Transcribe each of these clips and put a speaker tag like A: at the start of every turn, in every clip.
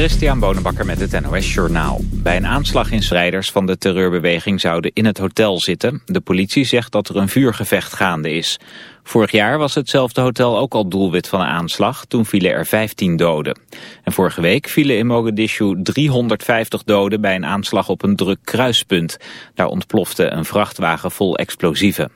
A: Christian Bonenbakker met het NOS Journaal. Bij een aanslag in strijders van de terreurbeweging zouden in het hotel zitten. De politie zegt dat er een vuurgevecht gaande is. Vorig jaar was hetzelfde hotel ook al doelwit van een aanslag. Toen vielen er 15 doden. En vorige week vielen in Mogadishu 350 doden bij een aanslag op een druk kruispunt. Daar ontplofte een vrachtwagen vol explosieven.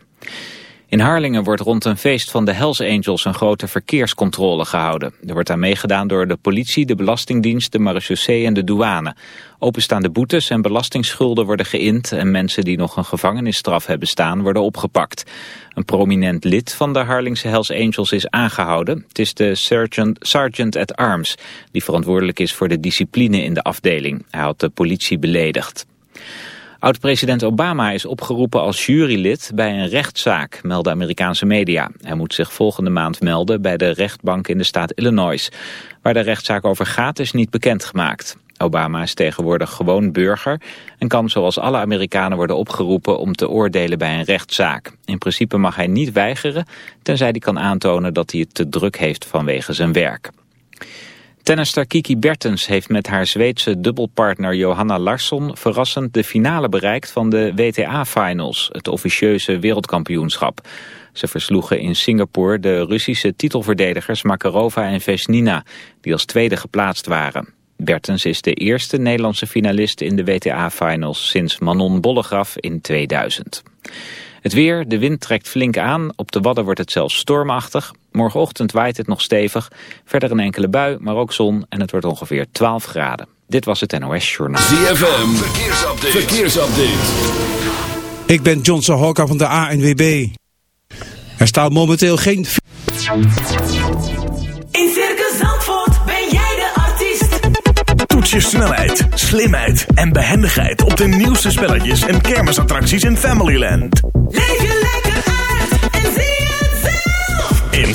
A: In Harlingen wordt rond een feest van de Hells Angels een grote verkeerscontrole gehouden. Er wordt aan meegedaan door de politie, de Belastingdienst, de marechaussee en de douane. Openstaande boetes en belastingsschulden worden geïnd en mensen die nog een gevangenisstraf hebben staan worden opgepakt. Een prominent lid van de Harlingse Hells Angels is aangehouden. Het is de sergeant, sergeant at arms die verantwoordelijk is voor de discipline in de afdeling. Hij had de politie beledigd. Oud-president Obama is opgeroepen als jurylid bij een rechtszaak, melden Amerikaanse media. Hij moet zich volgende maand melden bij de rechtbank in de staat Illinois. Waar de rechtszaak over gaat is niet bekendgemaakt. Obama is tegenwoordig gewoon burger en kan zoals alle Amerikanen worden opgeroepen om te oordelen bij een rechtszaak. In principe mag hij niet weigeren, tenzij hij kan aantonen dat hij het te druk heeft vanwege zijn werk. Tennister Kiki Bertens heeft met haar Zweedse dubbelpartner Johanna Larsson verrassend de finale bereikt van de WTA-finals, het officieuze wereldkampioenschap. Ze versloegen in Singapore de Russische titelverdedigers Makarova en Vesnina, die als tweede geplaatst waren. Bertens is de eerste Nederlandse finalist in de WTA-finals sinds Manon Bollegraf in 2000. Het weer, de wind trekt flink aan. Op de Wadden wordt het zelfs stormachtig. Morgenochtend waait het nog stevig. Verder een enkele bui, maar ook zon. En het wordt ongeveer 12 graden. Dit was het NOS Journaal.
B: ZFM, verkeersupdate. verkeersupdate.
C: Ik ben Johnson Hawker van de ANWB. Er staat momenteel geen...
D: In Circus Zandvoort ben jij de artiest.
E: Toets je snelheid, slimheid en behendigheid op de nieuwste spelletjes en kermisattracties in Familyland.
D: Leef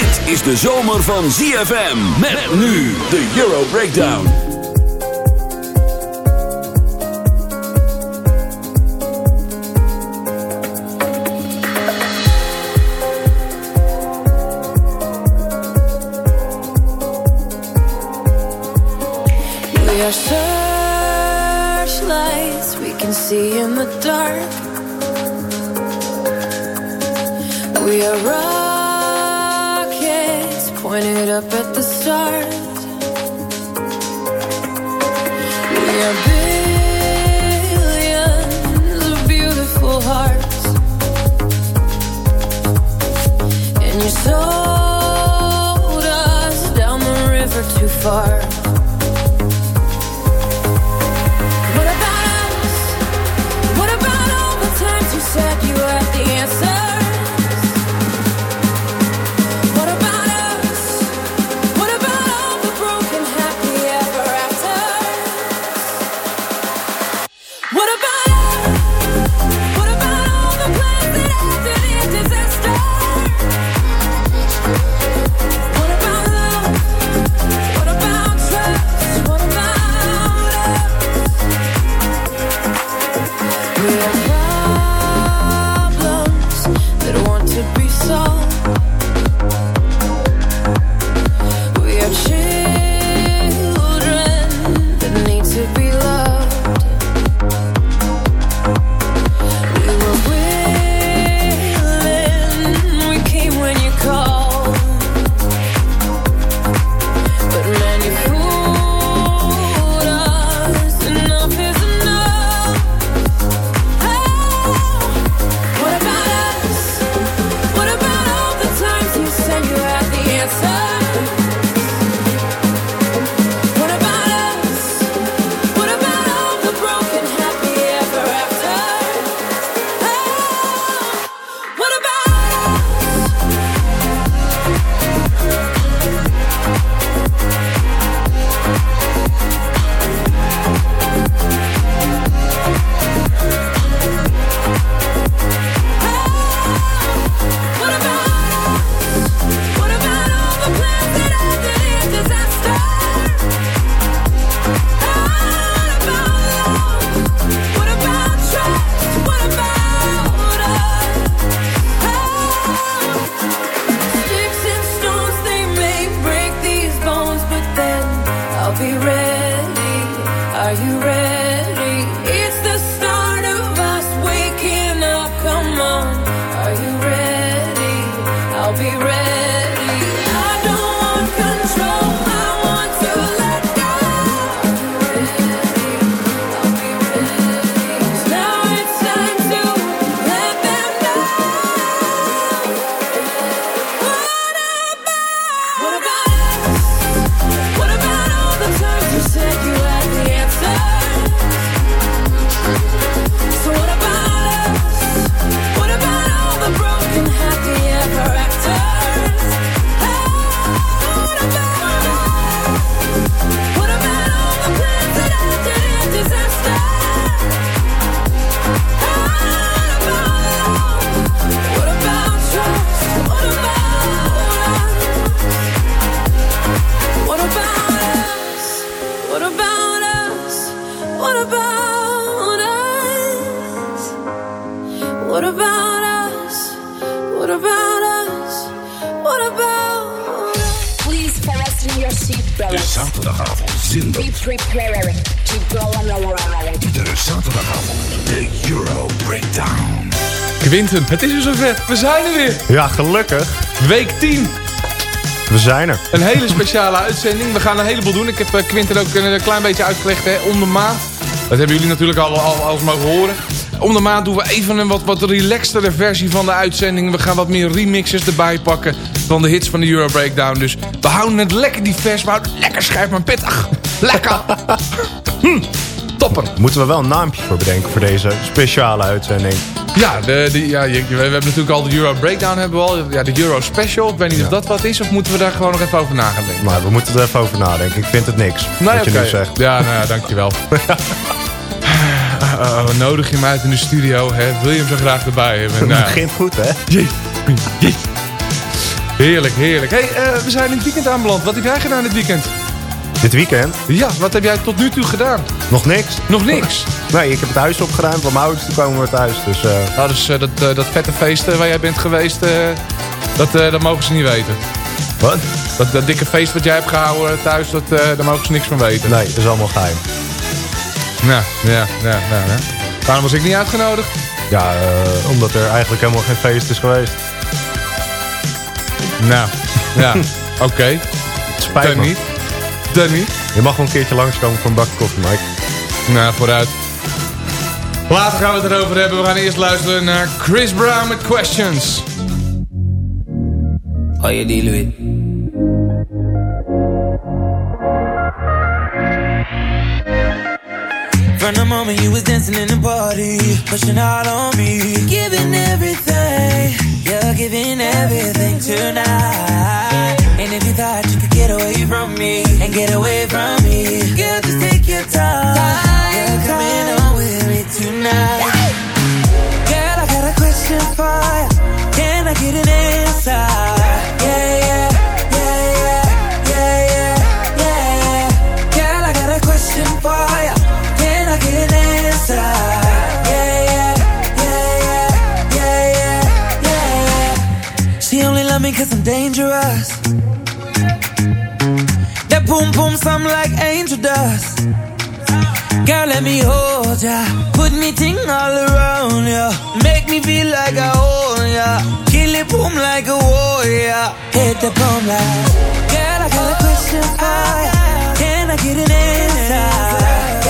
B: Dit is de zomer van ZFM. Met nu de Euro Breakdown.
F: Het is weer zover. We zijn er weer.
G: Ja, gelukkig.
F: Week 10.
G: We zijn er.
F: Een hele speciale uitzending. We gaan een heleboel doen. Ik heb eh, Quinten ook een klein beetje uitgelegd hè, om de maand. Dat hebben jullie natuurlijk al, al, mogen horen. Om de maand doen we even een wat, wat relaxtere versie van de uitzending. We gaan wat meer remixes erbij pakken van de hits van de Euro Breakdown. Dus we houden het lekker divers. We houden het lekker schijf maar pittig. Lekker. hm, topper.
G: Moeten we wel een naampje voor bedenken voor deze speciale uitzending.
F: Ja, de, de, ja je- we, hebben natuurlijk al de Euro Breakdown hebben we al. Ja, de Euro Special. Ik weet niet of dat wat is. Of moeten we daar gewoon nog even over na gaan denken?
G: Maar we moeten er even over nadenken. Ik vind het niks,
F: Nee,
G: wat je nu zegt.
F: Ja, nou ja, dankjewel. Uh, uh, nodig je me uit in de studio, hè? Wil je hem zo graag erbij hebben?
G: Het
F: Nou,
G: begint goed, hè?
F: Heerlijk, heerlijk. hey, eh, we zijn in het weekend aanbeland. Wat heb jij gedaan dit weekend?
G: Dit weekend?
F: Ja, wat heb jij tot nu toe gedaan?
G: Nog niks.
F: Nog niks.
G: Nee, ik heb het huis opgeruimd, want mijn ouders die komen weer thuis. Dus eh,
F: Nou, dus eh, dat, eh, dat vette feest waar jij bent geweest, dat, dat mogen ze niet weten.
G: wat?
F: Dat, dat dikke feest wat jij hebt gehouden thuis, dat, daar mogen ze niks van weten.
G: Nee, dat is allemaal geheim.
F: Nou, ja, ja, ja, ja. Waarom was ik niet uitgenodigd?
G: Ja, omdat er eigenlijk helemaal geen feest is geweest.
F: Nou, ja, oké.
G: Spijt
F: Dan
G: me.
F: niet. Dan niet.
G: Je mag wel een keertje langskomen voor een bakje koffie, Mike.
F: Nou, vooruit. Later gaan we het erover hebben. We gaan eerst luisteren naar Chris Brown met Questions.
H: How deal with? From the moment you was dancing in the party, pushing out on me, giving everything, you're giving everything tonight. And if you thought you could get away from me and get away from me, girl, just take your time. Girl, I got a question for. Can I get an answer? Yeah, yeah, yeah, yeah, yeah, yeah, yeah. Girl, I got a question for. Can I get an answer? Yeah, yeah, yeah, yeah, yeah, yeah, yeah. She only love me cause I'm dangerous. That boom boom sound like angel dust. Girl, let me hold ya. Put me ting all around ya. Make me feel like I own ya. Kill it boom like a warrior. Hit the boom like. Girl, I got a question for ya. Can I get an answer?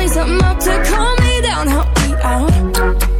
I: need
J: something up to calm me down, help me out.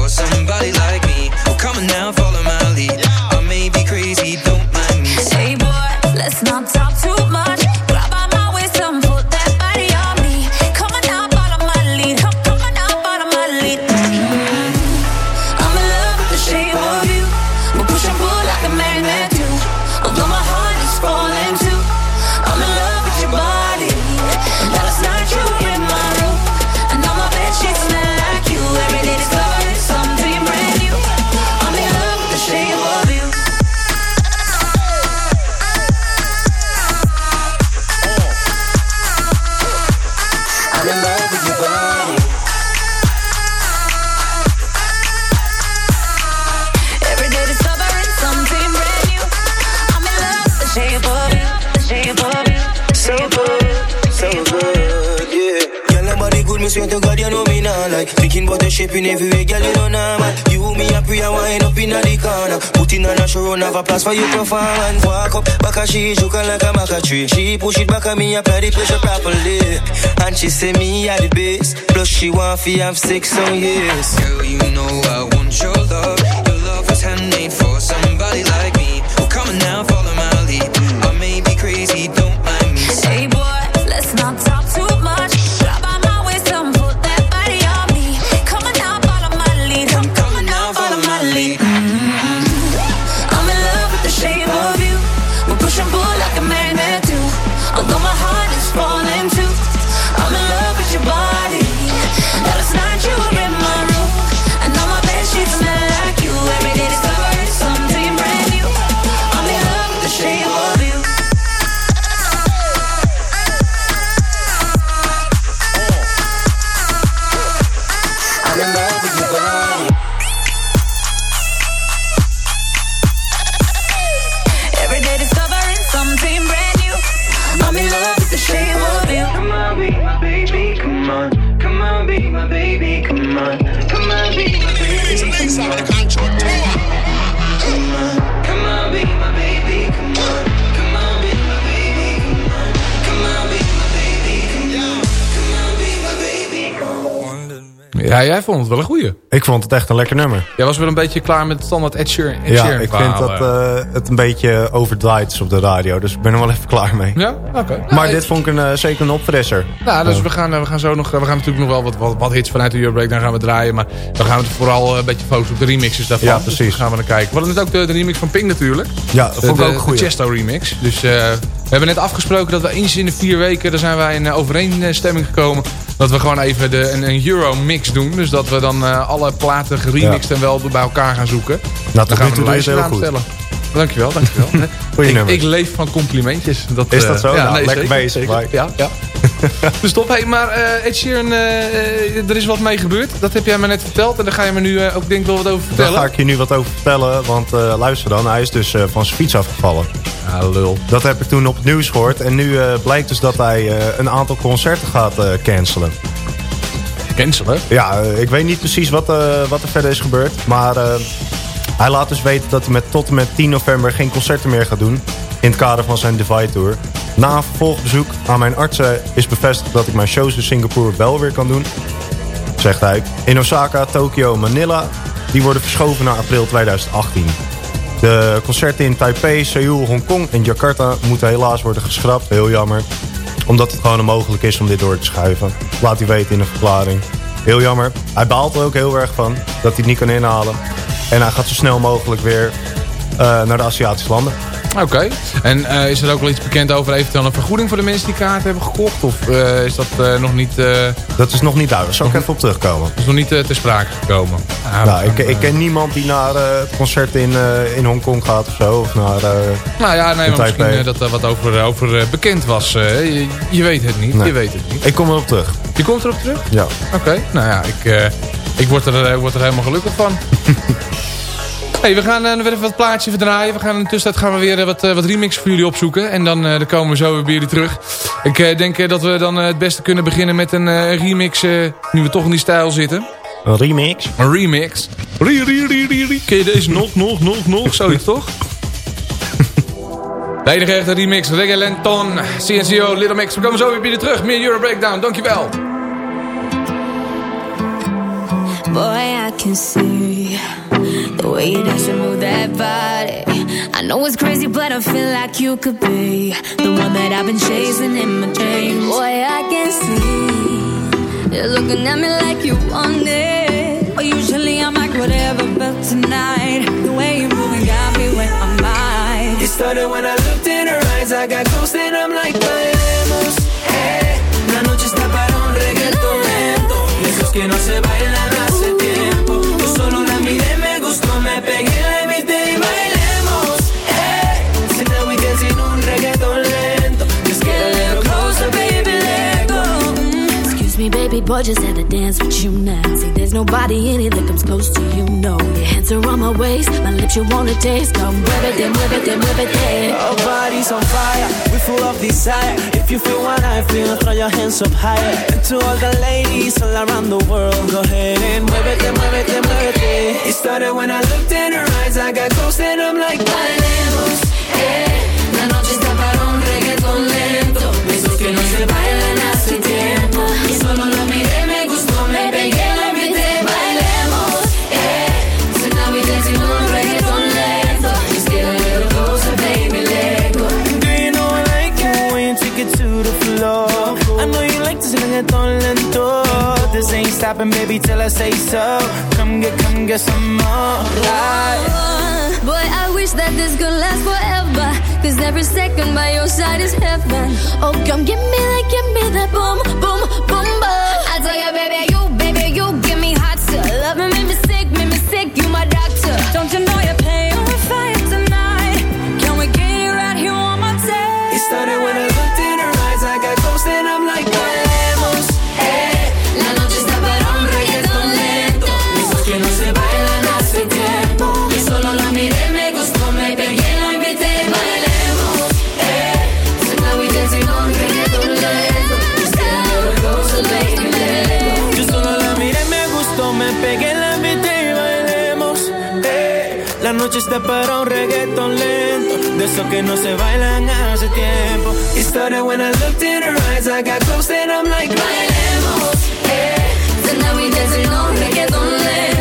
J: shape in every
K: way, girl, you know nah, man. You, me, and Priya wind up in the corner. Put in on a show, have a place for your performance. Walk up, back a she, joking like a maca tree. She push it back at me, apply the pressure properly. And she say me at the base. Plus she want fi have sex on yes. Girl, you know I want your love. Your love was handmade for somebody like me. Come on now.
F: Jij vond het wel een goeie.
G: Ik vond het echt een lekker nummer.
F: Jij was wel een beetje klaar met het standaard Ed Sheeran, Ed
G: ja,
F: Sheeran
G: ik vind dat
F: eh.
G: het een beetje overdraaid is op de radio. Dus ik ben er wel even klaar mee.
F: Ja, oké.
G: Maar dit vond ik een, eh, zeker een opfrisser.
F: Nou, dus we gaan, eh, we gaan zo nog. We gaan natuurlijk nog wel wat, wat, wat hits vanuit de Euro Breakdown gaan we draaien. Maar we gaan het vooral een beetje focussen op de remixes daarvan.
G: Ja,
F: Dus
G: precies.
F: daar gaan we naar kijken. We hadden net ook de, de remix van Pink natuurlijk.
G: Ja, dat vond ik ook goed.
F: De Chesto remix. Dus we hebben net afgesproken dat we eens in de vier weken... daar zijn wij in overeenstemming gekomen... dat we gewoon even de, een, een Euro mix doen. Dus dat we dan eh, alle platen geremixed en wel bij elkaar gaan zoeken.
G: Nou,
F: dan gaan we
G: je
F: lijstje aanstellen. Dankjewel, dankjewel.
G: Goeie
F: ik,
G: nummer.
F: ik leef van complimentjes. Dat,
G: Is
F: eh,
G: dat zo?
F: Ja,
G: Nou,
F: nee,
G: lekker
F: zeker,
G: bezig,
F: zeker. Ja, ja. dus top. Hey, maar eh Ed Sheeran, eh, eh, er is wat mee gebeurd. Dat heb jij me net verteld. En daar ga je me nu ook denk ik wel wat over
G: Daar
F: vertellen.
G: ga ik je nu wat over vertellen. Want luister dan, hij is dus van zijn fiets afgevallen.
F: Ja, lul.
G: Dat heb ik toen op het nieuws gehoord. En nu blijkt dus dat hij een aantal concerten gaat cancelen.
F: Cancelen?
G: Ja, ik weet niet precies wat, wat er verder is gebeurd. Maar hij laat dus weten dat hij met, tot en met 10 november geen concerten meer gaat doen. In het kader van zijn Divide Tour. Na vervolgbezoek aan mijn artsen is bevestigd dat ik mijn shows in Singapore wel weer kan doen. Zegt hij. In Osaka, Tokio Manila. Die worden verschoven naar april 2018. De concerten in Taipei, Seoul, Hongkong en Jakarta moeten helaas worden geschrapt. Heel jammer. Omdat het gewoon onmogelijk is om dit door te schuiven. Laat hij weten in een verklaring. Heel jammer. Hij baalt er ook heel erg van dat hij het niet kan inhalen. En hij gaat zo snel mogelijk weer naar de Aziatische landen.
F: Oké. En eh, is er ook wel iets bekend over eventueel een vergoeding voor de mensen die kaarten hebben gekocht? Of eh, is dat eh, nog niet... eh,
G: Dat is nog niet duidelijk. Zal ik even op terugkomen.
F: is nog niet eh, ter sprake gekomen? Ah,
G: nou, ik, ik
F: eh,
G: ken niemand die naar eh, het concert in, eh, in Hongkong gaat of zo. Of naar, eh,
F: Nou ja, nee, maar misschien eh, dat er wat over, over eh, bekend was. eh. je, je weet het niet,
G: Nee.
F: je weet het niet.
G: Ik kom erop terug.
F: Je komt erop terug?
G: Ja.
F: Oké, nou ja, ik, eh, ik word, er, eh, word er helemaal gelukkig van. hey, we gaan eh, weer even wat plaatjes verdraaien. We gaan in de tussentijd gaan we weer eh, wat, eh, wat remixen voor jullie opzoeken. En dan, eh, dan komen we zo weer bij jullie terug. Ik eh, denk eh, dat we dan eh, het beste kunnen beginnen met een eh, remix. eh, nu we toch in die stijl zitten.
G: Een remix?
F: Een remix. Rie, rie, rie, rie, rie. Ken je deze nog, nog, nog, nog? Zoiets toch? De enige echte remix. Reggae Lenton, CNCO, Little Mix. We komen zo weer bij jullie terug. Meer Euro Breakdown. Dankjewel.
K: Boy, I can see the way you dance and move that body. I know it's crazy, but I feel like you could be the one that I've been chasing in my dreams. Boy, I can see you're looking at me like you want it. But usually I'm like whatever, but tonight the way you're moving got me where I'm at.
H: It started when I looked in her eyes. I got close and I'm like, just
K: had to dance with you now. See, there's nobody in it that comes close to you, no. Your hands are on my waist, my lips you wanna taste. Come muévete, muévete, muévete.
H: Our bodies on fire, we full of desire. If you feel what I feel, throw your hands up higher. And to all the ladies all around the world, go ahead and muévete, muévete, muévete. It started when I looked in her eyes, I got close and I'm like, bailemos, eh. La noche está para un reggaeton lento. Que no se bailan hace tiempo. Solo lo miré, me gustó, me pegué, invité, bailemos, eh. We dancing un reggaeton lento. Just get a little closer, baby, let go.
J: Do you know I like it when you take it to the floor? I know you like this reggaeton lento. This ain't stopping, baby, till I say so. Come get, come get some more. Like,
K: Uh, Boy, I wish that this could last forever. Cause every second by your side is heaven. Oh, come give me that, give me that boom, boom, boom, boom. I tell you, baby, you, baby, you give me hot. Love me, make me sick, make me sick, you my doctor. Don't you know you're
H: La noche está para un reggaeton lento, de esos que no se bailan hace tiempo. It started when I looked in her eyes, I got close and I'm like,
K: bailemos, eh. Then dancing.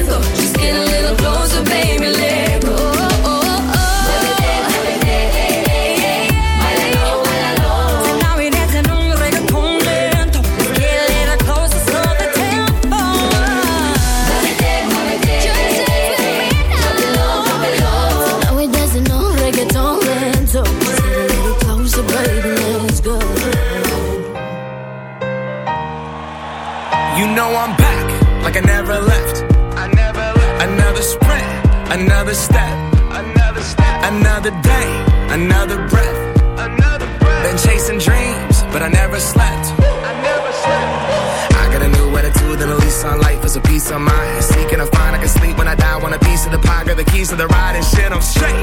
I: another day, another breath. Another breath. Been chasing dreams, but I never slept. I never slept. I got a new attitude and a lease on life is a piece of mind. Seeking a find I can sleep when I die. Want a piece of the pie, got the keys to the ride and shit. I'm straight.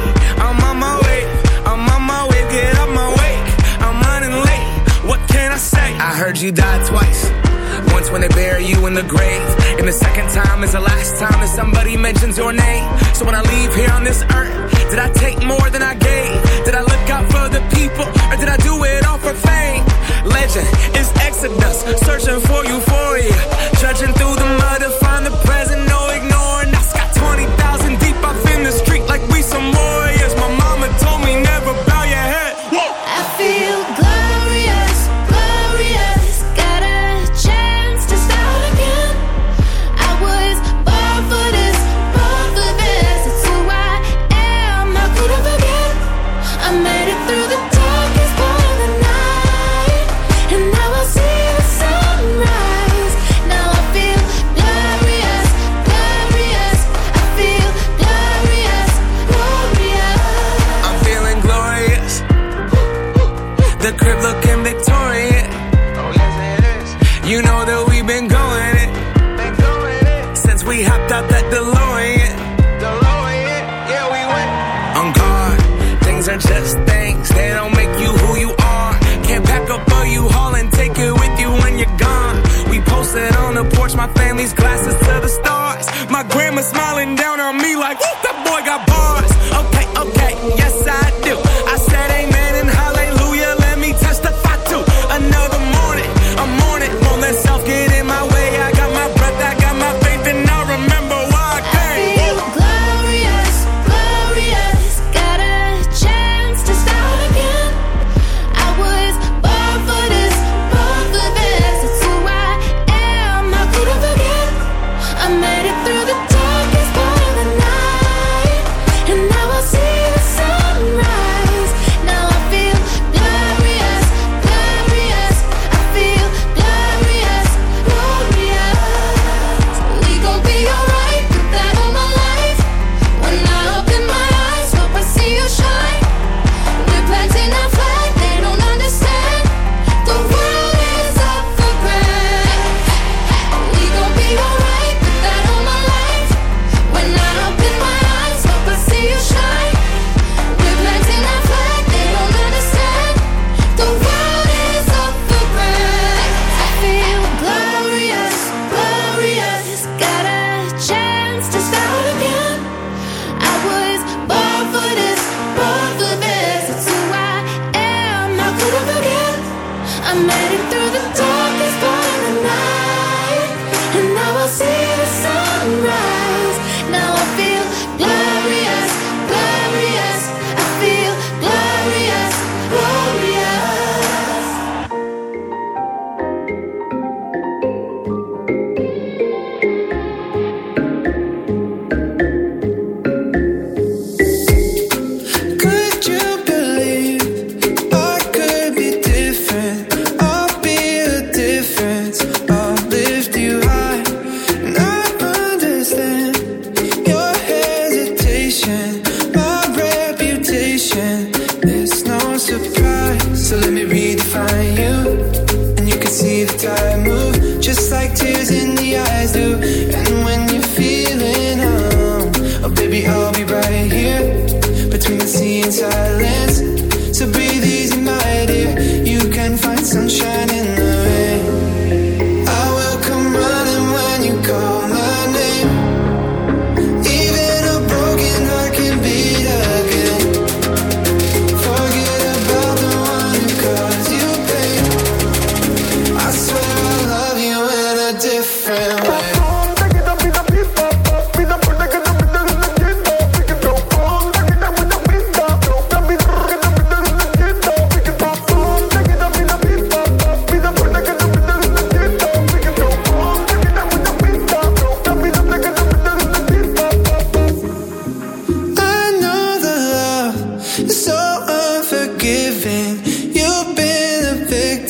I: I'm on my way. I'm on my way. Get up my way. I'm running late. What can I say? I heard you die twice. Once when they bury you in the grave And the second time is the last time that somebody mentions your name So when I leave here on this earth did I take more than I gave? Did I look out for the people? Or did I do it all for fame? Legend is Exodus, searching for euphoria. Trudging through the mud to find the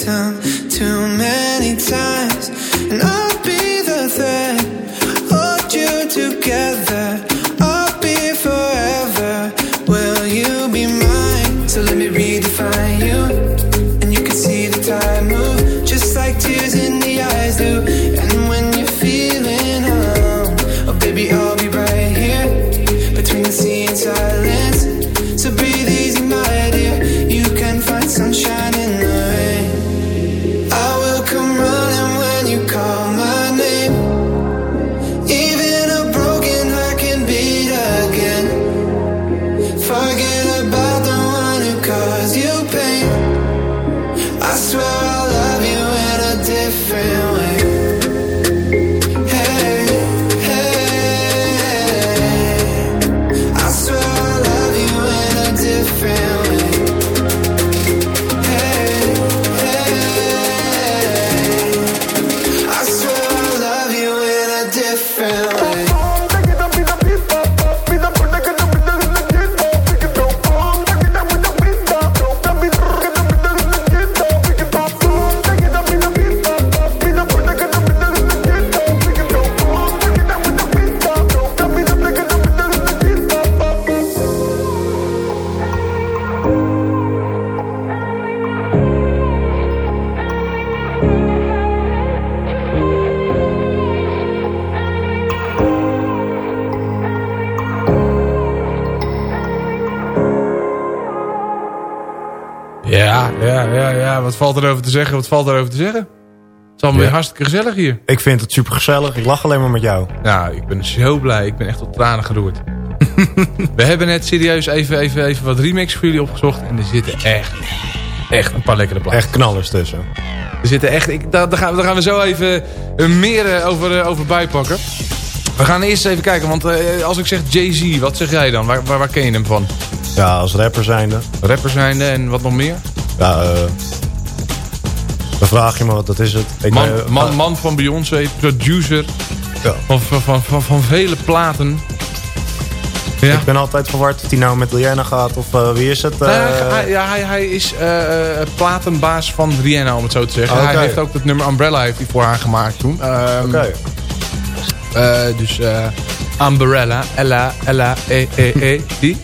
J: too many times,
F: erover te zeggen? Wat valt erover te zeggen? Het is allemaal weer hartstikke gezellig hier.
G: Ik vind het super gezellig. Ik lach alleen maar met jou.
F: Nou, ik ben zo blij. Ik ben echt tot tranen geroerd. We hebben net serieus even, even, even wat remix voor jullie opgezocht. En er zitten echt, echt een paar lekkere plaatsen.
G: Echt knallers tussen.
F: Er zitten echt, ik, daar, daar, gaan, daar gaan we zo even eh, meer eh, over, eh, over bijpakken. We gaan eerst even kijken, want als ik zeg Jay-Z, wat zeg jij dan? Waar, waar, waar ken je hem van?
G: Ja, als rapper zijnde.
F: Rapper zijnde en wat nog meer?
G: Ja, eh dan vraag je me wat dat is het. Ik
F: Man,
G: ben-
F: man, man van Beyoncé, producer
G: Ja.
F: van, van, van, van, van vele platen. Ja.
G: Ik ben altijd verward of hij nou met Diana gaat of eh, wie is het?
F: Nou ja,
G: Eh,
F: hij, ja, hij, hij is eh, eh, platenbaas van Rihanna, om het zo te zeggen.
G: Oké.
F: Hij heeft ook het nummer Umbrella heeft hij voor haar gemaakt toen. Ehm,
G: Oké.
F: eh, dus eh, Umbrella, Ella, Ella, E, E, E, die.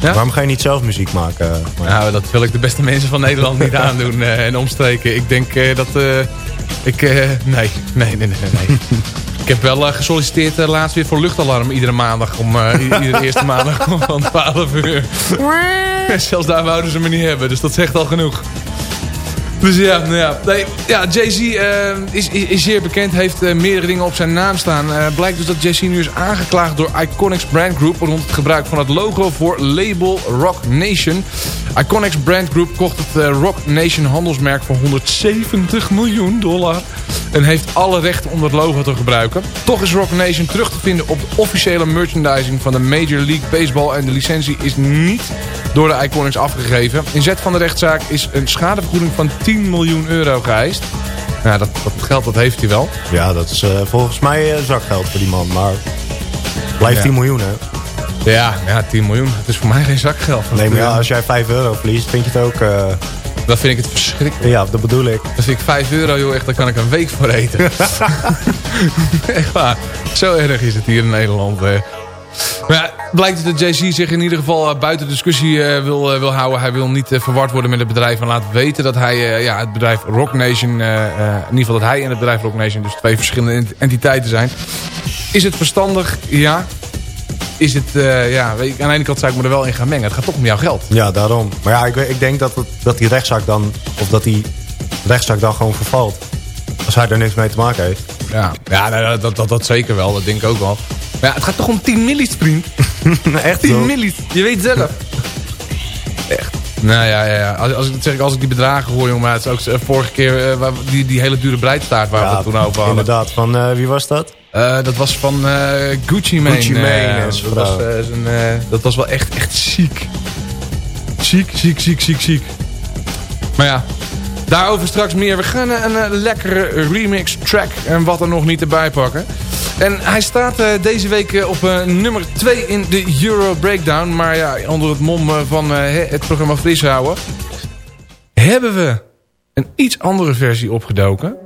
F: Ja?
G: Waarom ga je niet zelf muziek maken? Maar-
F: Nou, dat wil ik de beste mensen van Nederland niet aandoen eh, en omstreken. Ik denk eh, dat... eh, ik, nee, nee, nee, nee, nee. ik heb wel gesolliciteerd laatst weer voor luchtalarm iedere maandag. Om, iedere eerste maandag om van 12 uur. Zelfs daar wouden ze me niet hebben, dus dat zegt al genoeg. Dus ja, nou ja. Jay-Z eh, is, is, is zeer bekend, heeft eh, meerdere dingen op zijn naam staan. Eh, blijkt dus dat Jay-Z nu is aangeklaagd door Iconics Brand Group... rond het gebruik van het logo voor label Rock Nation. Iconics Brand Group kocht het eh, Rock Nation handelsmerk voor 170 miljoen dollar... en heeft alle rechten om dat logo te gebruiken. Toch is Rock Nation terug te vinden op de officiële merchandising van de Major League Baseball... en de licentie is niet door de Iconics afgegeven. In zet van de rechtszaak is een schadevergoeding van 10 miljoen euro geëist. Nou, dat, dat geld dat heeft hij wel.
G: Ja, dat is eh, volgens mij eh, zakgeld voor die man. Maar blijft
F: Ja.
G: 10 miljoen, hè?
F: Ja, ja, 10 miljoen. Het is voor mij geen zakgeld.
G: Nee, maar ja, als jij 5 euro verliest, vind je het ook... eh,
F: Dan vind ik het verschrikkelijk.
G: ja, dat bedoel ik.
F: Vind ik 5 euro, joh, echt, daar kan ik een week voor eten. echt waar. Zo erg is het hier in Nederland. eh. Maar ja, blijkt dat Jay-Z zich in ieder geval eh, buiten discussie eh, wil, wil houden. Hij wil niet verward worden met het bedrijf en laat weten dat hij ja, het bedrijf Rock Nation, in ieder geval dat hij en het bedrijf Rock Nation dus twee verschillende ent- entiteiten zijn. Is het verstandig? Ja. Is het, eh, ja, aan de ene kant zou ik me er wel in gaan mengen. Het gaat toch om jouw geld.
G: Ja, daarom. Maar ja, ik, ik denk dat, het, dat die rechtszaak dan... Of dat die rechtszaak dan gewoon vervalt. Als hij er niks mee te maken heeft.
F: Ja, ja nou, dat, dat, dat zeker wel. Dat denk ik ook wel. Maar ja, het gaat toch om 10 millies, vriend?
G: Echt
F: 10
G: zo?
F: millies. Je weet zelf. Echt. Nou ja, ja, ja. Als, als, ik, dat zeg ik, als ik die bedragen hoor, jongen. maar Het is ook eh, vorige keer eh, die, die hele dure breidstaart waar we het toen over hadden.
G: inderdaad. Van eh, wie was dat?
F: Eh, dat was van eh, Gucci Mane.
G: Gucci Mane.
F: Eh, dat, was, zijn, dat was wel echt, echt ziek. Ziek, ziek, ziek, ziek, ziek. Maar ja, daarover straks meer. We gaan een lekkere remix track en wat er nog niet erbij pakken. En hij staat deze week op nummer 2 in de Euro Breakdown. Maar ja, onder het mom van het programma Fris houden... hebben we een iets andere versie opgedoken.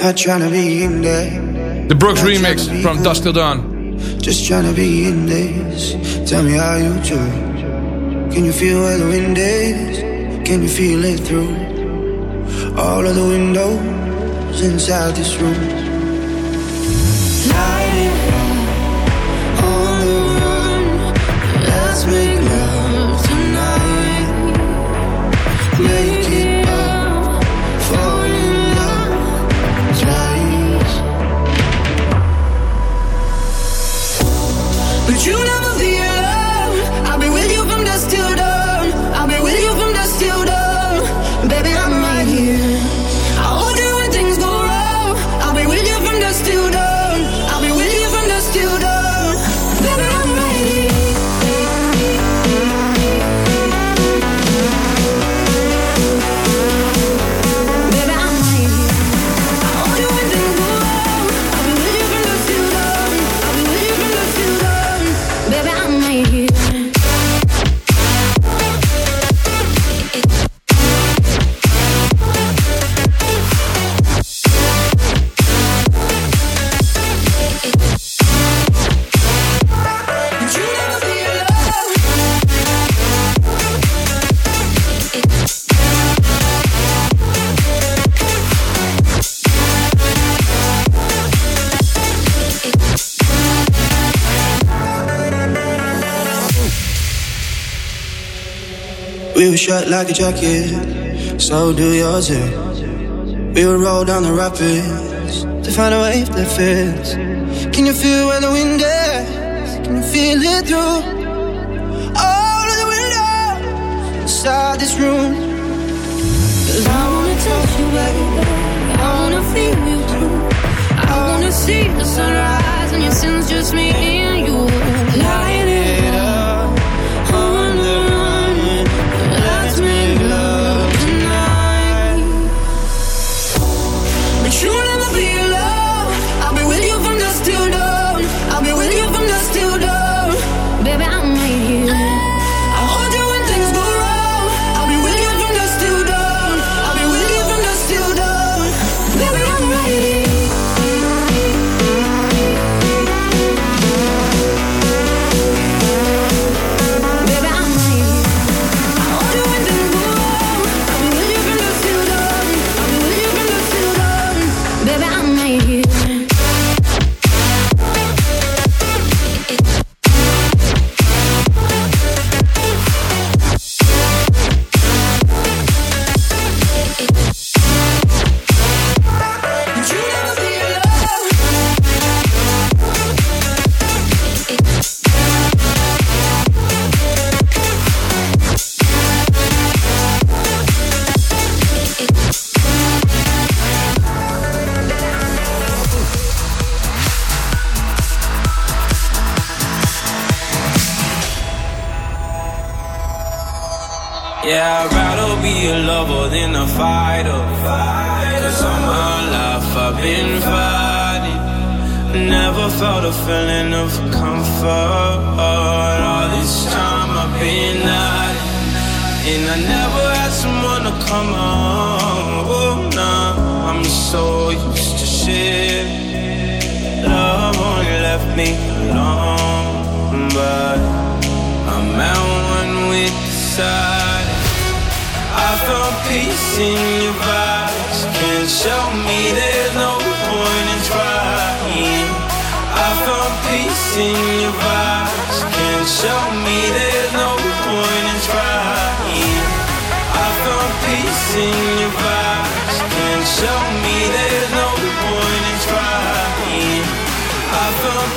I: I'm trying to be in there.
F: The Brooks remix from Dust Till Dawn.
I: Just trying to be in this. Tell me how you do. Can you feel where the wind is? Can you feel it through all of the windows inside this room? Could you not? shut like a jacket, so do yours. Yeah. We will roll down the rapids to find a wave that fits. Can you feel where the wind is? Can you feel it through? All of the windows inside this room. Cause I wanna touch you, baby. I wanna feel you too. I wanna see the sunrise, and your sins just me and you. Lying here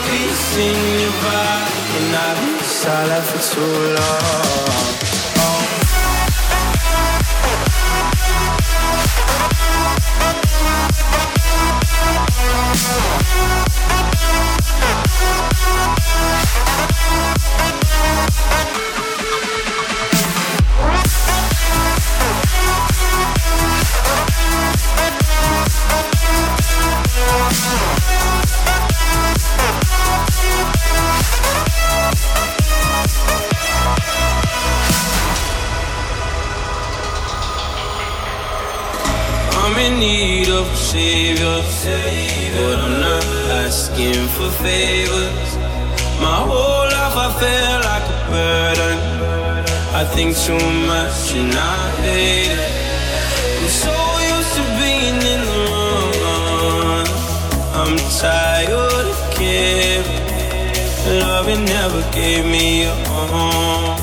L: piece in your body, and I've been silent for too long. Too much and I hate it. I'm so used to being in the wrong. I'm tired of caring. Love it never gave me a home.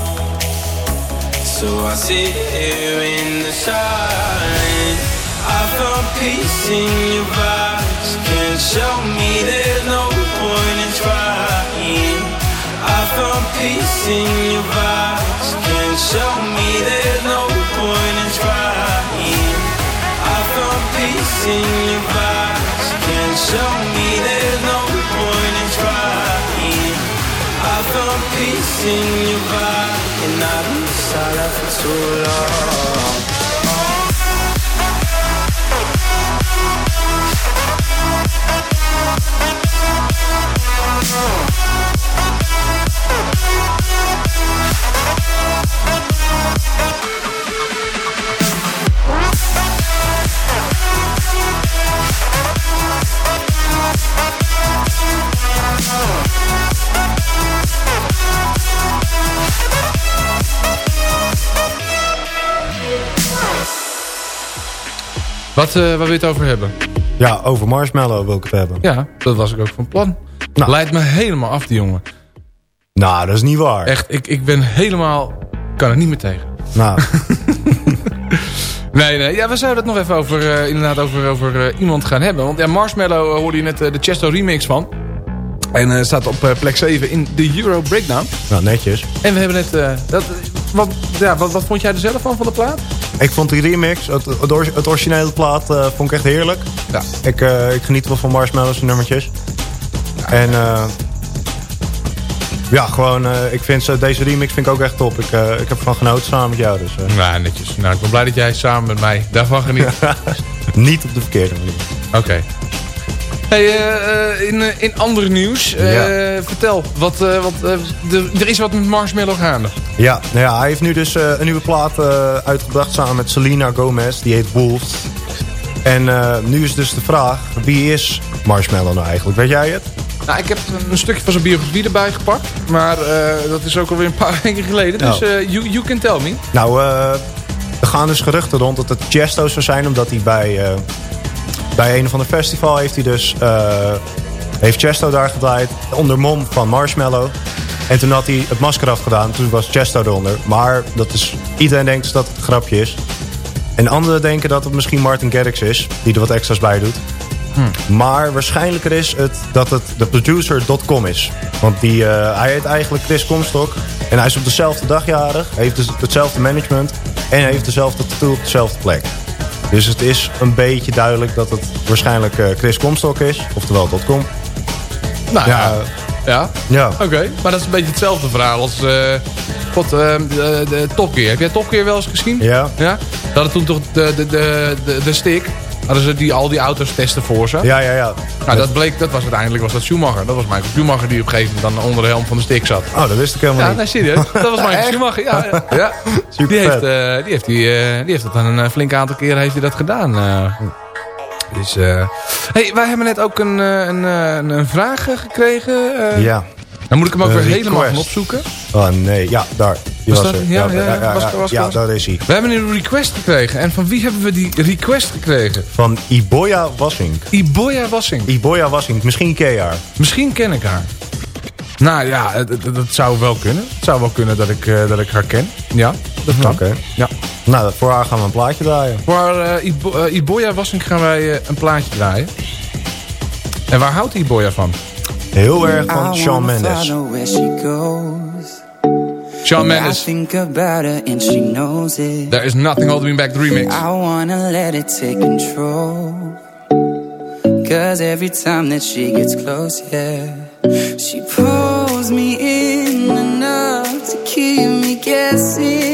L: So I sit here in the silence. I found peace in your vibes. Can't show me there's no point in trying. I found peace in your vibes. Show me there's no point in trying. I found peace in your vibes. Can't show me there's no point in trying. I found peace in your vibe, and I've been silent for too long.
F: Wat, eh, waar wil je het over hebben?
G: Ja, over Marshmallow wil ik het hebben.
F: Ja, dat was ik ook van plan.
G: Nou.
F: Leidt me helemaal af, die jongen.
G: Nou, dat is niet waar.
F: Echt, ik, ik ben helemaal... kan er niet meer tegen.
G: Nou,
F: Nee, nee. Ja, we zouden het nog even over, eh, inderdaad over, over eh, iemand gaan hebben. Want ja, Marshmallow hoorde je net de Chesto remix van. En staat op plek 7 in de Euro Breakdown.
G: nou, netjes.
F: En we hebben net... dat, wat, ja, wat, wat vond jij er zelf van, van de plaat?
G: Ik vond die remix, het, het, or- het originele plaat, eh, vond ik echt heerlijk.
F: Ja.
G: Ik, eh, ik geniet wel van Marshmallow's nummertjes. En eh, ja, gewoon, ik vind ze, deze remix vind ik ook echt top. Ik, ik heb ervan genoten samen met jou. Dus,
F: Nou, netjes. Nou, ik ben blij dat jij samen met mij daarvan geniet.
G: niet op de verkeerde manier.
F: Oké. Hey, eh, eh, in, eh, in ander nieuws,
G: Ja.
F: vertel, wat, wat, er, is wat met Marshmallow gaande.
G: Ja, nou ja, hij heeft nu dus een nieuwe plaat uitgebracht samen met Selena Gomez. Die heet Wolves. En nu is dus de vraag, wie is Marshmallow nou eigenlijk? Weet jij het?
F: Nou, ik heb een stukje van zijn biografie erbij gepakt, maar dat is ook alweer een paar weken geleden. Dus eh, you, you can tell me.
G: Nou, er gaan dus geruchten rond dat het Chesto zou zijn. Omdat hij bij, bij een van de festival heeft hij dus... eh, heeft Chesto daar gedraaid onder mom van Marshmallow. En toen had hij het masker afgedaan. Toen was Chesto eronder. Maar dat is, iedereen denkt dus dat het een grapje is. En anderen denken dat het misschien Martin Garrix is. Die er wat extra's bij doet. Maar waarschijnlijker is het dat het de producer.com is. Want die, eh, hij heet eigenlijk Chris Comstock. En hij is op dezelfde dag jarig. Heeft dus hetzelfde management. En heeft dezelfde tattoo op dezelfde plek. Dus het is een beetje duidelijk dat het waarschijnlijk eh, Chris Comstock is. Oftewel .com.
F: Nou ja.
G: Ja.
F: Ja?
G: Ja.
F: Oké, maar dat is een beetje hetzelfde verhaal als eh God, eh, de, de Top Gear. Heb jij Top Gear wel eens gezien?
G: Ja.
F: Ja? Dat hadden toen toch de, de, de, de, de stick. Hadden ze die, al die auto's testen voor ze.
G: Ja, ja, ja.
F: Nou, dat bleek, dat was uiteindelijk was dat Schumacher. Dat was Michael Schumacher die op een gegeven moment dan onder de helm van de stick zat.
G: Oh, dat wist ik helemaal
F: Ja,
G: niet.
F: nee, serieus. Dat was Michael? Schumacher. Ja, ja. ja.
G: Super
F: Die, heeft, eh, die, heeft, die, eh, die heeft dat dan een eh, flink aantal keren heeft hij dat gedaan. Dus, eh hey, wij hebben net ook een, een, een, een vraag gekregen.
G: Ja.
F: Dan moet ik hem ook
G: Een
F: weer helemaal gaan
G: request.
F: opzoeken.
G: Oh nee, ja, daar. Die
F: Was
G: was,
F: dat-
G: er.
F: ja, ja,
G: ja,
F: was-
G: ja,
F: was-
G: ja,
F: was-
G: daar is hij.
F: We hebben een request gekregen. En van wie hebben we die request gekregen?
G: Van Iboya Wassink.
F: Iboya Wassing.
G: Iboya Wassink, misschien ken je haar.
F: Misschien ken ik haar. Nou ja, het zou wel kunnen. Het zou wel kunnen dat ik, eh, dat ik haar ken. Ja, dat kan.
G: Oké.
F: Ja.
G: Nou, voor haar gaan we een plaatje draaien.
F: Voor eh, Ibo- eh, Iboya Wassing gaan wij eh, een plaatje draaien. En waar houdt Iboya van?
G: Heel erg van
M: I
G: Shawn
M: wanna
G: Mendes.
M: follow where she goes.
F: Shawn
M: I
F: Mendes.
M: think about her and she knows it.
F: There is nothing holding me back, the remix.
M: I wanna let it take control. Cause every time that she gets close, yeah, she pulls me in enough to keep me guessing.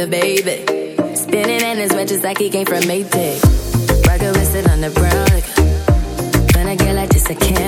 N: A baby. Spinning in his just like he came from Maytag. Rocket with it on the brown. When I get like this, I can't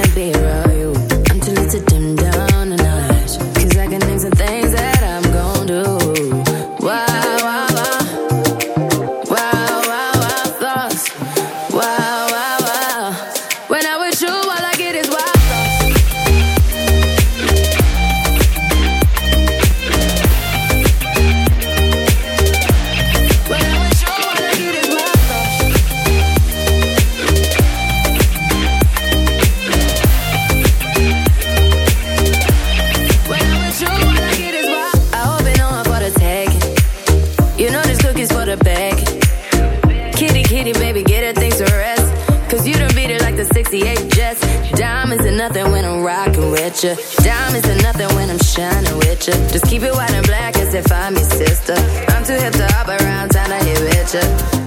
N: you. Just keep it white and black as if I'm your sister. I'm too hip to hop around, time to hit with.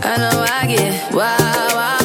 N: I know I get wow. Wow,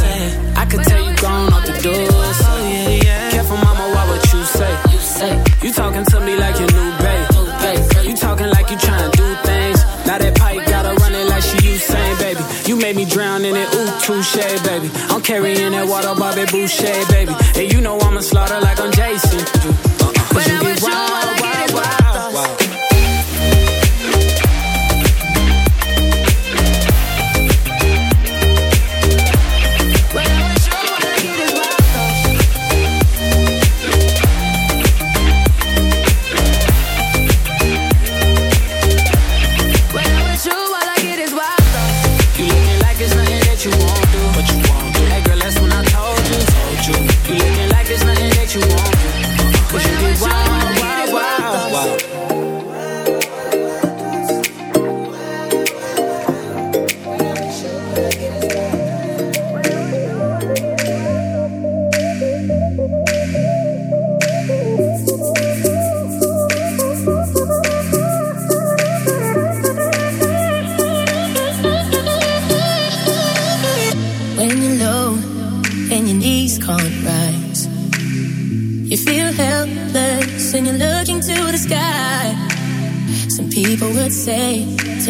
H: touche, baby. I'm carrying that water, Bobby Boucher, baby. And you know I'ma slaughter like I'm Jason. Uh-uh. Cause you get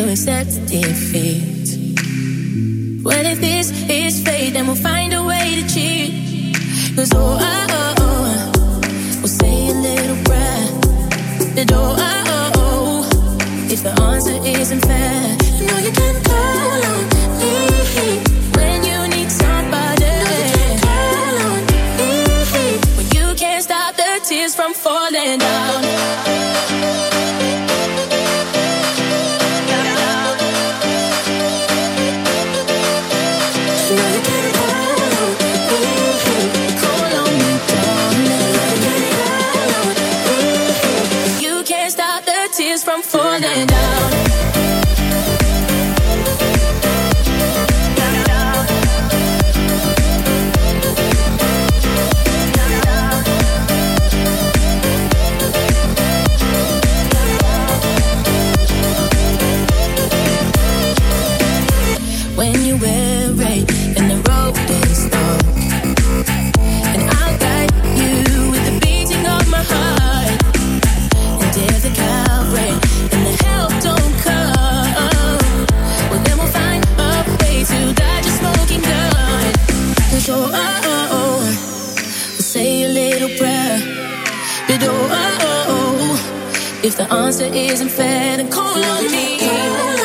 I: say to the answer isn't fair, then call on me.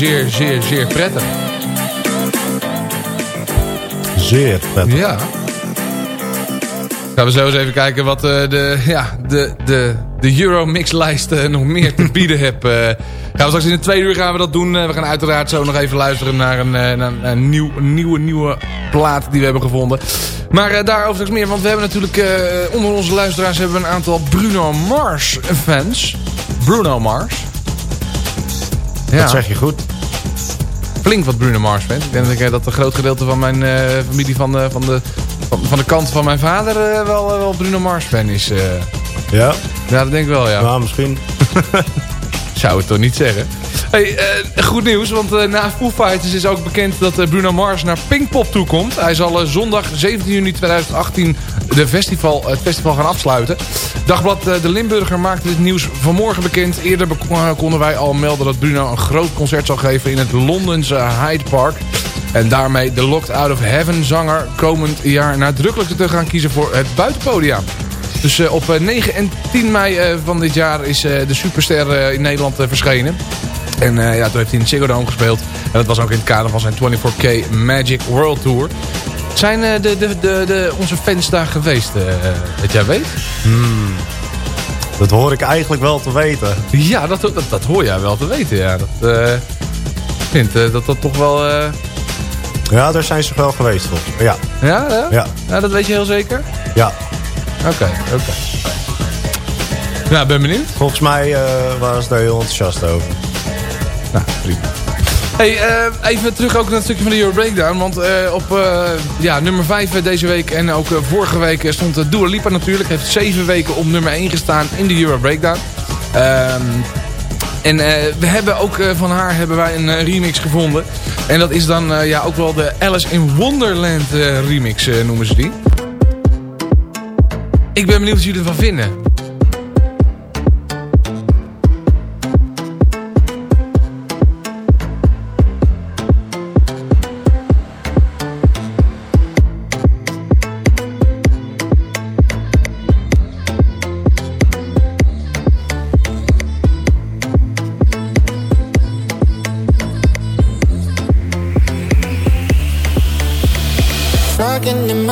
F: Zeer, zeer, zeer, prettig.
G: Zeer prettig.
F: Ja. Gaan we zo eens even kijken wat eh, de, ja, de, de, de Euromix-lijst eh, nog meer te bieden heeft. Eh, gaan we straks in de tweede uur gaan we dat doen. We gaan uiteraard zo nog even luisteren naar een, naar een, nieuw, nieuwe, nieuwe plaat die we hebben gevonden. Maar daarover straks meer, want we hebben natuurlijk onder onze luisteraars hebben we een aantal Bruno Mars fans. Bruno Mars.
G: Dat zeg je goed.
F: Flink wat Bruno Mars fans. Ik denk dat, eh, dat een groot gedeelte van mijn eh, familie van, de van, de, van, de kant van mijn vader eh, wel, eh, wel Bruno Mars fan is. eh.
G: Ja?
F: Ja, dat denk ik wel, ja.
G: Nou, misschien.
F: Zou het toch niet zeggen. Hey, eh, goed nieuws, want eh, na Foo Fighters is ook bekend dat eh, Bruno Mars naar Pinkpop toe komt. Hij zal eh, zondag 17 juni 2018 de festival, het festival gaan afsluiten. Dagblad eh, De Limburger maakte dit nieuws vanmorgen bekend. Eerder eh, konden wij al melden dat Bruno een groot concert zal geven in het Londense Hyde Park. En daarmee de Locked Out of Heaven zanger komend jaar nadrukkelijk te gaan kiezen voor het buitenpodium. Dus eh, op eh, 9 en 10 mei van dit jaar is de superster in Nederland verschenen. En eh, ja, toen heeft hij in Ziggo Dome gespeeld. En dat was ook in het kader van zijn 24K Magic World Tour. Zijn eh, de, de, de, de, onze fans daar geweest, eh, dat jij weet?
G: Hmm, dat hoor ik eigenlijk wel te weten.
F: Ja, dat, dat, dat hoor jij wel te weten, ja. Dat, ik vind dat dat toch wel...
G: Ja, daar zijn ze wel geweest volgens mij. Ja.
F: Ja, ja?
G: Ja.
F: Ja, dat weet je heel zeker?
G: Ja.
F: Oké, oké. Ja, ben benieuwd.
G: Volgens mij waren ze daar heel enthousiast over.
F: Nou, prima. Hey, eh, even terug ook naar het stukje van de Euro Breakdown. Want eh, op eh, ja, nummer 5 deze week en ook vorige week stond uh, Dua Lipa natuurlijk. Heeft zeven weken op nummer 1 gestaan in de Euro Breakdown. Ehm, en we hebben ook van haar hebben wij een remix gevonden. En dat is dan ja, ook wel de Alice in Wonderland remix noemen ze die. Ik ben benieuwd wat jullie ervan vinden.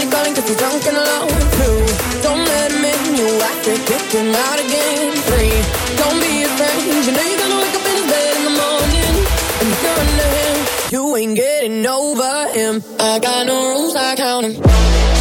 I: Only calling cause he's drunk and alone. Two, don't let him in. You have to kick him out again. Three, don't be friend. You know you're gonna wake up in his bed in the morning. And if you're under him, you ain't getting over him. I got no rules, I count him.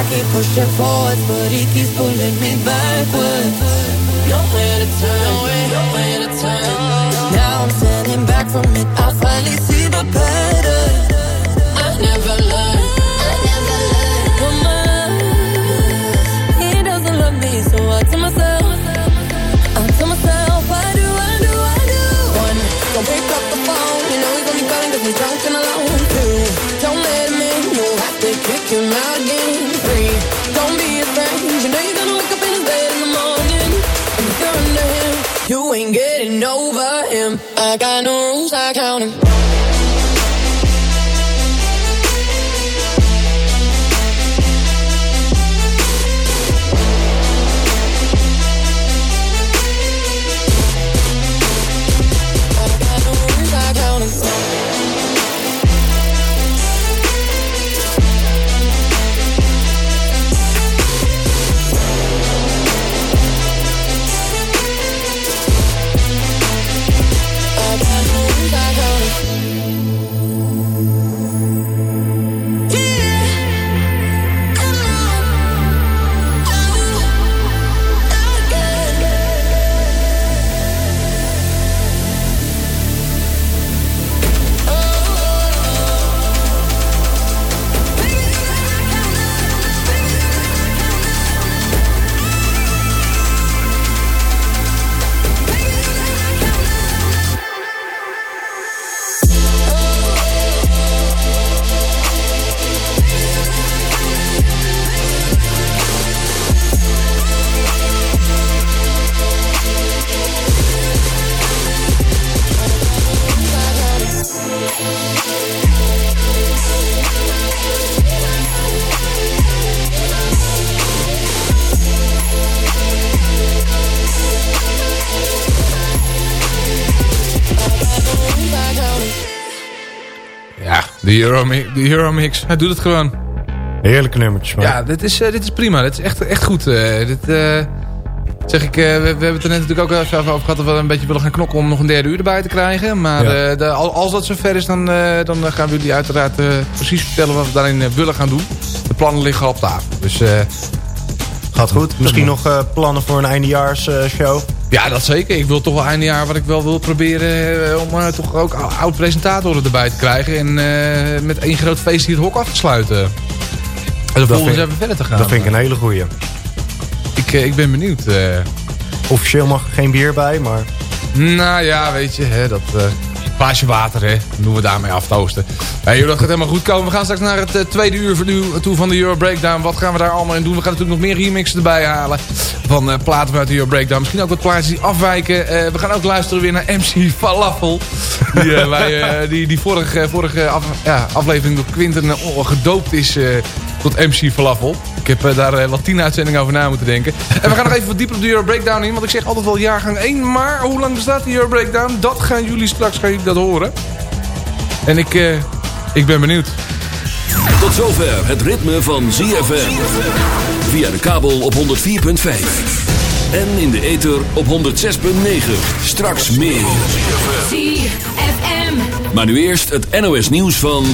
I: I keep pushing forwards, but he keeps pulling me backwards. Nowhere to turn, nowhere to turn. Now I'm standing back from it. I finally see the pattern. I never. I never
O: he doesn't love me, so I tell myself, I tell myself, I do, I do, I do.
I: One, don't up the phone. You know he's calling cause he's drunk and alone. Two, don't let him in. You'll have to kick him out him. I got no rules, I count him.
F: De Euromix. De Euromix. Hij doet het gewoon.
G: Heerlijke nummertjes, man.
F: Ja, dit is, eh, dit is prima. Dit is echt, echt goed. eh. dit, eh, zeg ik, we, we hebben het er net natuurlijk ook even over gehad... dat we een beetje willen gaan knokken om nog een derde uur erbij te krijgen. Maar
G: Ja.
F: de, al- als dat zover is, dan, dan gaan we jullie uiteraard precies vertellen... wat we daarin willen gaan doen. De plannen liggen al op tafel. Dus...
G: Gaat goed. Misschien nog plannen voor een eindejaarsshow?
F: Ja, dat zeker. Ik wil toch wel einde jaar wat ik wel wil proberen... eh, om eh, toch ook ou- oud-presentatoren erbij te krijgen. En eh, met één groot feest hier het hok af te sluiten. En volgende
G: vind-
F: even verder te gaan.
G: Dat vind ik een hele goeie.
F: Ik, ik ben benieuwd.
G: Officieel mag er geen bier bij, maar...
F: Nou ja, weet je, hè, dat glaasje water, hè, dan doen we daarmee aftoosten. Hey, joh, dat gaat helemaal goed komen. We gaan straks naar het eh, tweede uur toe van de Euro Breakdown. Wat gaan we daar allemaal in doen? We gaan natuurlijk nog meer remixen erbij halen van eh, platen uit de Euro Breakdown. Misschien ook wat plaatjes die afwijken. Eh, we gaan ook luisteren weer naar MC Falafel. Die, wij, die, die vorige, vorige ja, aflevering door Quinten gedoopt is tot MC Falafel. Ik heb eh, daar eh, wel tien uitzendingen over na moeten denken. En we gaan nog even wat dieper op de Euro Breakdown in. Want ik zeg altijd wel jaargang 1. Maar hoe lang bestaat de Euro Breakdown? Dat gaan jullie straks gaan jullie dat horen. En ik, eh, ik ben benieuwd.
B: Tot zover het ritme van ZFM. Via de kabel op 104.5. En in de ether op 106.9. Straks meer.
K: ZFM.
B: Maar nu eerst het NOS nieuws van...